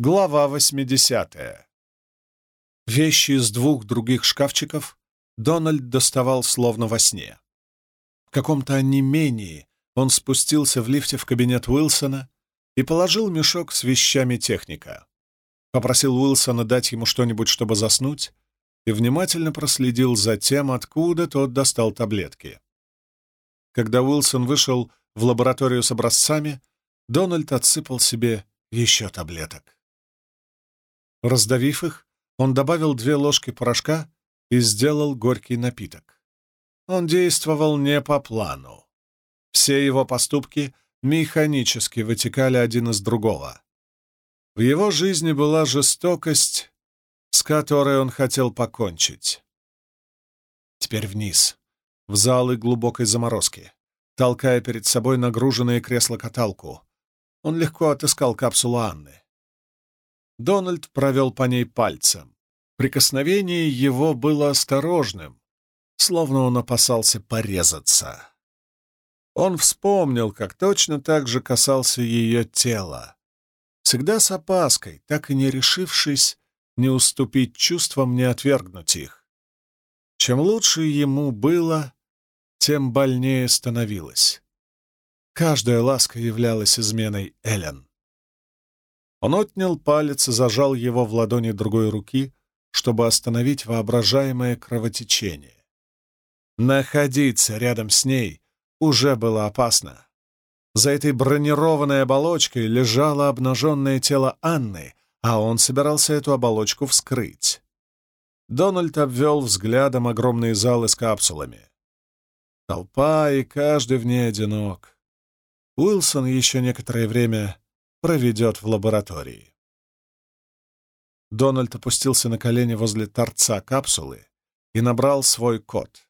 Глава 80. Вещи из двух других шкафчиков Дональд доставал словно во сне. В каком-то онемении он спустился в лифте в кабинет Уилсона и положил мешок с вещами техника. Попросил Уилсона дать ему что-нибудь, чтобы заснуть, и внимательно проследил за тем, откуда тот достал таблетки. Когда Уилсон вышел в лабораторию с образцами, Дональд отсыпал себе еще таблеток. Раздавив их, он добавил две ложки порошка и сделал горький напиток. Он действовал не по плану. Все его поступки механически вытекали один из другого. В его жизни была жестокость, с которой он хотел покончить. Теперь вниз, в залы глубокой заморозки, толкая перед собой нагруженное кресло-каталку. Он легко отыскал капсулу Анны. Дональд провел по ней пальцем. Прикосновение его было осторожным, словно он опасался порезаться. Он вспомнил, как точно так же касался ее тела. Всегда с опаской, так и не решившись не уступить чувствам, не отвергнуть их. Чем лучше ему было, тем больнее становилось. Каждая ласка являлась изменой Эллен. Он отнял палец и зажал его в ладони другой руки, чтобы остановить воображаемое кровотечение. Находиться рядом с ней уже было опасно. За этой бронированной оболочкой лежало обнаженное тело Анны, а он собирался эту оболочку вскрыть. Дональд обвел взглядом огромные залы с капсулами. Толпа, и каждый в ней одинок. Уилсон еще некоторое время проведет в лаборатории. Дональд опустился на колени возле торца капсулы и набрал свой код.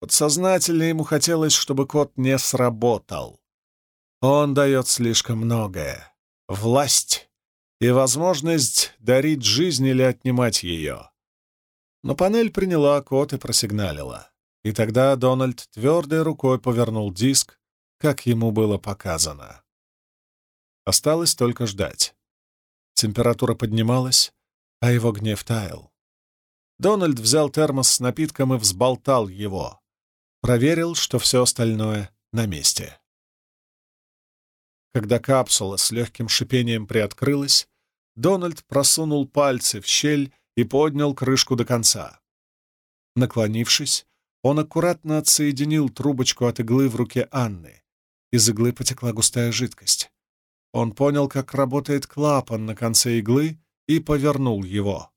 Подсознательно ему хотелось, чтобы код не сработал. Он дает слишком многое. Власть и возможность дарить жизнь или отнимать ее. Но панель приняла код и просигналила. И тогда Дональд твердой рукой повернул диск, как ему было показано. Осталось только ждать. Температура поднималась, а его гнев таял. Дональд взял термос с напитком и взболтал его. Проверил, что все остальное на месте. Когда капсула с легким шипением приоткрылась, Дональд просунул пальцы в щель и поднял крышку до конца. Наклонившись, он аккуратно отсоединил трубочку от иглы в руке Анны. Из иглы потекла густая жидкость. Он понял, как работает клапан на конце иглы и повернул его.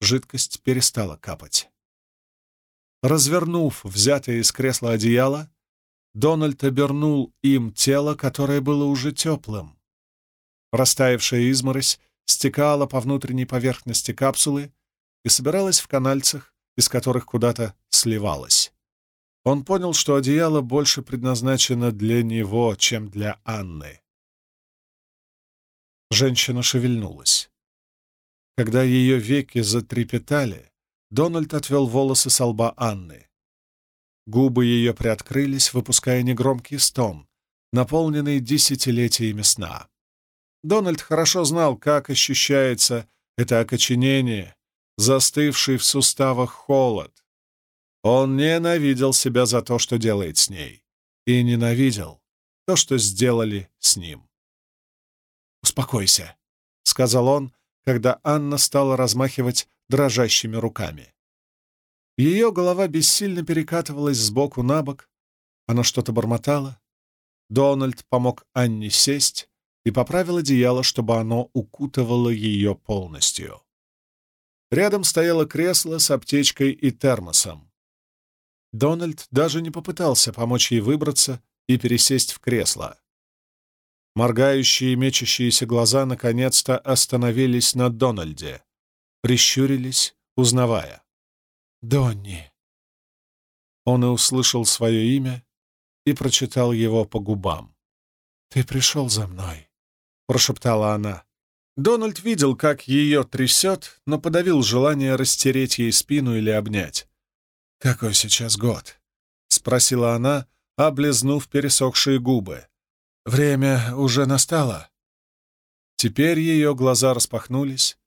Жидкость перестала капать. Развернув взятое из кресла одеяло, Дональд обернул им тело, которое было уже теплым. Растаявшая изморозь стекала по внутренней поверхности капсулы и собиралась в канальцах, из которых куда-то сливалась. Он понял, что одеяло больше предназначено для него, чем для Анны. Женщина шевельнулась. Когда ее веки затрепетали, Дональд отвел волосы со лба Анны. Губы ее приоткрылись, выпуская негромкий стон, наполненный десятилетиями сна. Дональд хорошо знал, как ощущается это окоченение, застывший в суставах холод. Он ненавидел себя за то, что делает с ней, и ненавидел то, что сделали с ним. «Успокойся», — сказал он, когда Анна стала размахивать дрожащими руками. Ее голова бессильно перекатывалась сбоку на бок, она что-то бормотала. Дональд помог Анне сесть и поправил одеяло, чтобы оно укутывало ее полностью. Рядом стояло кресло с аптечкой и термосом. Дональд даже не попытался помочь ей выбраться и пересесть в кресло. Моргающие и мечущиеся глаза наконец-то остановились на Дональде, прищурились, узнавая. «Донни!» Он и услышал свое имя и прочитал его по губам. «Ты пришел за мной», — прошептала она. Дональд видел, как ее трясет, но подавил желание растереть ей спину или обнять. «Какой сейчас год?» — спросила она, облизнув пересохшие губы. «Время уже настало?» Теперь ее глаза распахнулись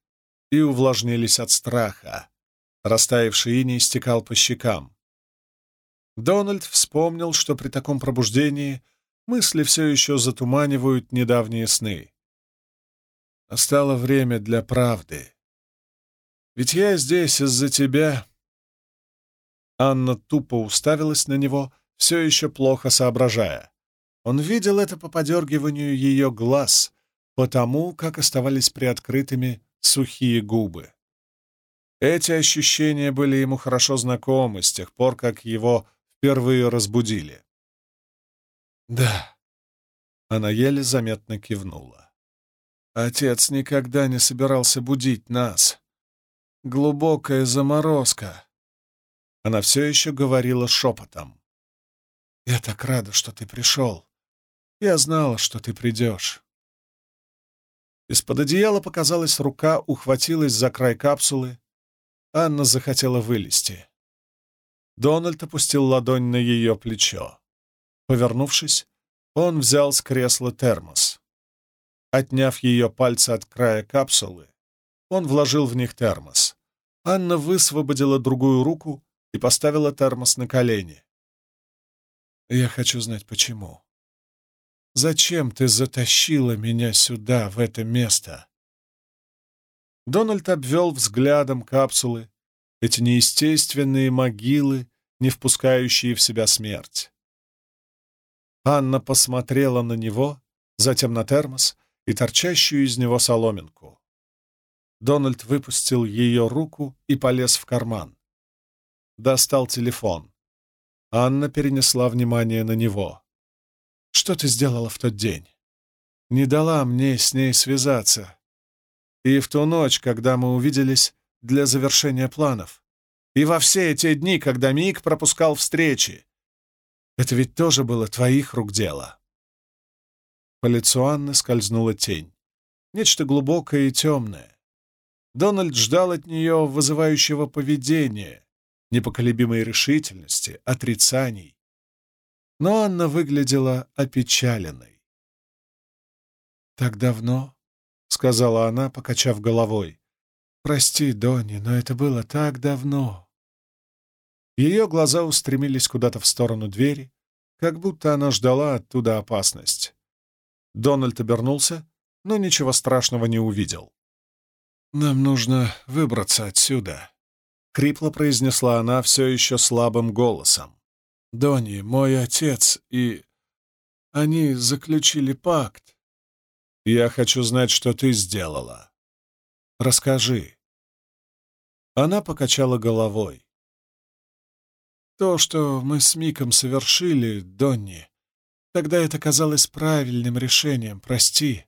и увлажнились от страха. Растаявший иней стекал по щекам. Дональд вспомнил, что при таком пробуждении мысли все еще затуманивают недавние сны. Настало время для правды. Ведь я здесь из-за тебя. Анна тупо уставилась на него, все еще плохо соображая. Он видел это по подергиванию ее глаз, потому как оставались приоткрытыми сухие губы. Эти ощущения были ему хорошо знакомы с тех пор, как его впервые разбудили. «Да», — она еле заметно кивнула. «Отец никогда не собирался будить нас. Глубокая заморозка». Она все еще говорила шепотом. «Я так рада, что ты пришел. Я знала, что ты придешь». Из-под одеяла показалась рука, ухватилась за край капсулы. Анна захотела вылезти. Дональд опустил ладонь на ее плечо. Повернувшись, он взял с кресла термос. Отняв ее пальцы от края капсулы, он вложил в них термос. Анна высвободила другую руку и поставила термос на колени. «Я хочу знать, почему. Зачем ты затащила меня сюда, в это место?» Дональд обвел взглядом капсулы, эти неестественные могилы, не впускающие в себя смерть. Анна посмотрела на него, затем на термос и торчащую из него соломинку. Дональд выпустил ее руку и полез в карман. Достал телефон. Анна перенесла внимание на него. «Что ты сделала в тот день? Не дала мне с ней связаться. И в ту ночь, когда мы увиделись для завершения планов. И во все эти дни, когда Мик пропускал встречи. Это ведь тоже было твоих рук дело. По лицу Анны скользнула тень. Нечто глубокое и темное. Дональд ждал от нее вызывающего поведения, непоколебимой решительности, отрицаний. Но Анна выглядела опечаленной. «Так давно?» — сказала она, покачав головой. «Прости, Донни, но это было так давно». Ее глаза устремились куда-то в сторону двери, как будто она ждала оттуда опасность. Дональд обернулся, но ничего страшного не увидел. «Нам нужно выбраться отсюда», — крипло произнесла она все еще слабым голосом. «Донни, мой отец и... Они заключили пакт. Я хочу знать, что ты сделала. Расскажи». Она покачала головой. То, что мы с Миком совершили, Донни, тогда это казалось правильным решением, прости.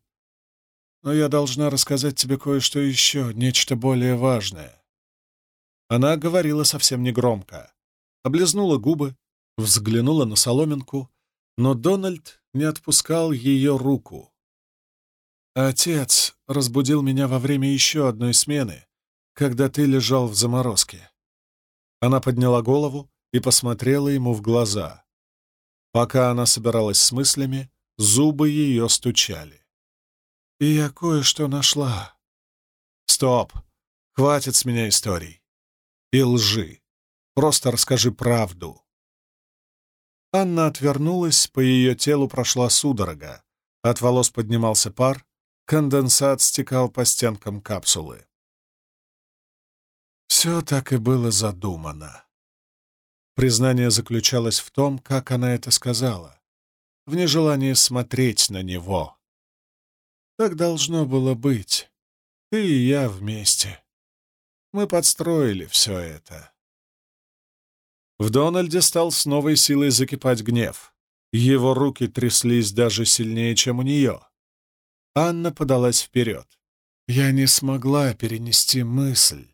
Но я должна рассказать тебе кое-что еще, нечто более важное. Она говорила совсем негромко, облизнула губы, взглянула на соломинку, но Дональд не отпускал ее руку. «Отец разбудил меня во время еще одной смены, когда ты лежал в заморозке». Она подняла голову, и посмотрела ему в глаза. Пока она собиралась с мыслями, зубы ее стучали. «И я кое-что нашла». «Стоп! Хватит с меня историй. И лжи. Просто расскажи правду». Анна отвернулась, по ее телу прошла судорога. От волос поднимался пар, конденсат стекал по стенкам капсулы. Все так и было задумано. Признание заключалось в том, как она это сказала, в нежелании смотреть на него. Так должно было быть. Ты и я вместе. Мы подстроили все это. В Дональде стал с новой силой закипать гнев. Его руки тряслись даже сильнее, чем у нее. Анна подалась вперед. «Я не смогла перенести мысль,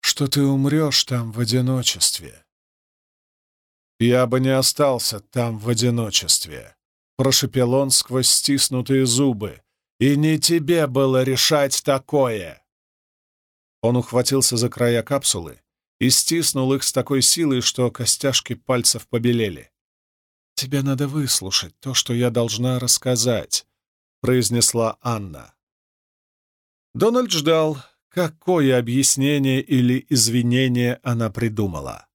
что ты умрешь там в одиночестве. «Я бы не остался там в одиночестве», — прошепел он сквозь стиснутые зубы. «И не тебе было решать такое!» Он ухватился за края капсулы и стиснул их с такой силой, что костяшки пальцев побелели. «Тебе надо выслушать то, что я должна рассказать», — произнесла Анна. Дональд ждал, какое объяснение или извинение она придумала.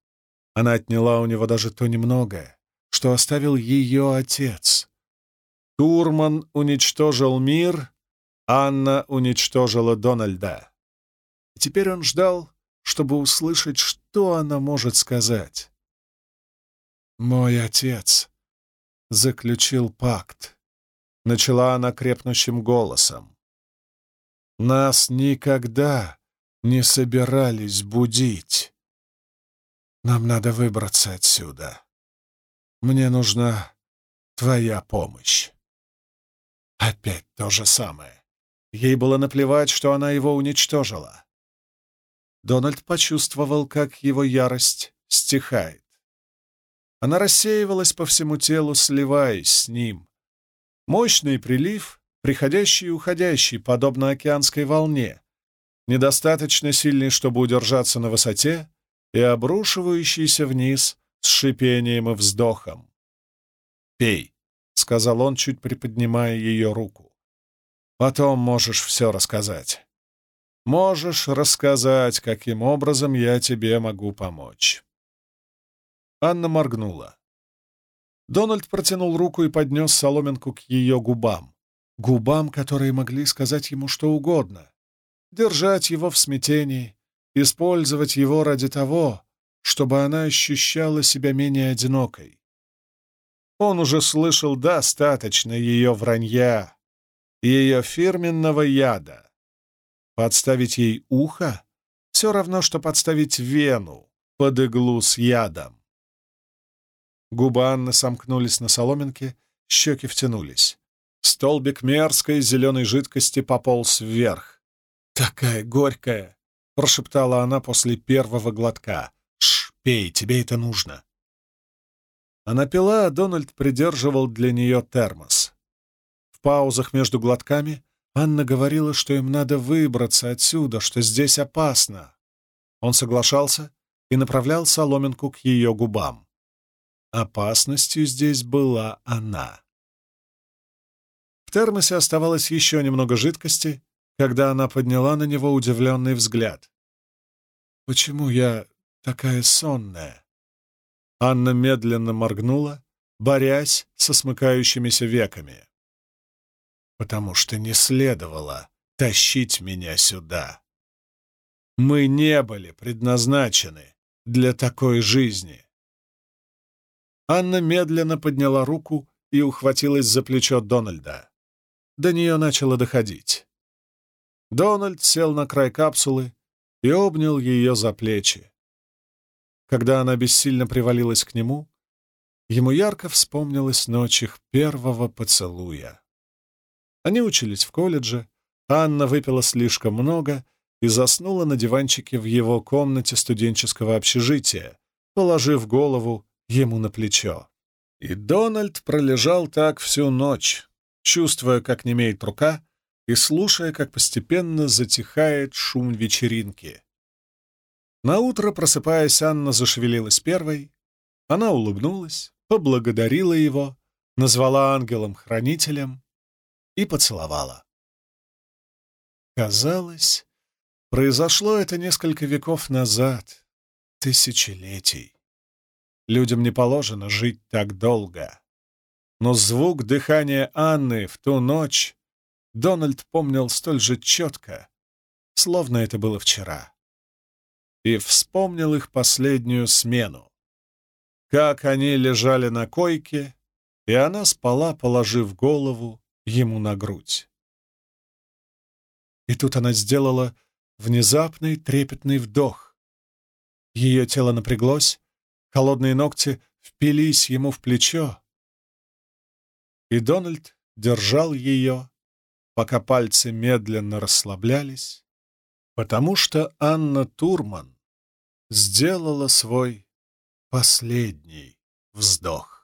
Она отняла у него даже то немногое, что оставил ее отец. Турман уничтожил мир, Анна уничтожила Дональда. Теперь он ждал, чтобы услышать, что она может сказать. «Мой отец заключил пакт», — начала она крепнущим голосом. «Нас никогда не собирались будить. Нам надо выбраться отсюда. Мне нужна твоя помощь». Опять то же самое. Ей было наплевать, что она его уничтожила. Дональд почувствовал, как его ярость стихает. Она рассеивалась по всему телу, сливаясь с ним. Мощный прилив, приходящий и уходящий, подобно океанской волне, недостаточно сильный, чтобы удержаться на высоте, и обрушивающийся вниз с шипением и вздохом. «Пей», — сказал он, чуть приподнимая ее руку. «Потом можешь все рассказать. Можешь рассказать, каким образом я тебе могу помочь». Анна моргнула. Дональд протянул руку и поднес соломинку к ее губам. Губам, которые могли сказать ему что угодно. Держать его в смятении, использовать его ради того, чтобы она ощущала себя менее одинокой. Он уже слышал достаточно ее вранья, ее фирменного яда. Подставить ей ухо — все равно, что подставить вену под иглу с ядом. Губы Анны сомкнулись на соломинке, щеки втянулись. Столбик мерзкой зеленой жидкости пополз вверх. «Такая горькая!» — прошептала она после первого глотка. «Ш, пей, тебе это нужно!» Она пила, а Дональд придерживал для нее термос. В паузах между глотками Анна говорила, что им надо выбраться отсюда, что здесь опасно. Он соглашался и направлял соломинку к ее губам. Опасностью здесь была она. В термосе оставалось еще немного жидкости, когда она подняла на него удивленный взгляд. «Почему я такая сонная?» Анна медленно моргнула, борясь со смыкающимися веками. «Потому что не следовало тащить меня сюда. Мы не были предназначены для такой жизни». Анна медленно подняла руку и ухватилась за плечо Дональда. До нее начало доходить. Дональд сел на край капсулы и обнял ее за плечи. Когда она бессильно привалилась к нему, ему ярко вспомнилась ночь их первого поцелуя. Они учились в колледже, Анна выпила слишком много и заснула на диванчике в его комнате студенческого общежития, положив голову ему на плечо. И Дональд пролежал так всю ночь, чувствуя, как немеет рука, и слушая, как постепенно затихает шум вечеринки. Наутро, просыпаясь, Анна зашевелилась первой. Она улыбнулась, поблагодарила его, назвала ангелом-хранителем и поцеловала. Казалось, произошло это несколько веков назад, тысячелетий. Людям не положено жить так долго. Но звук дыхания Анны в ту ночь Дональд помнил столь же четко, словно это было вчера и вспомнил их последнюю смену. Как они лежали на койке, и она спала, положив голову ему на грудь. И тут она сделала внезапный трепетный вдох. Ее тело напряглось, холодные ногти впились ему в плечо, и Дональд держал ее, пока пальцы медленно расслаблялись, потому что Анна Турман сделала свой последний вздох.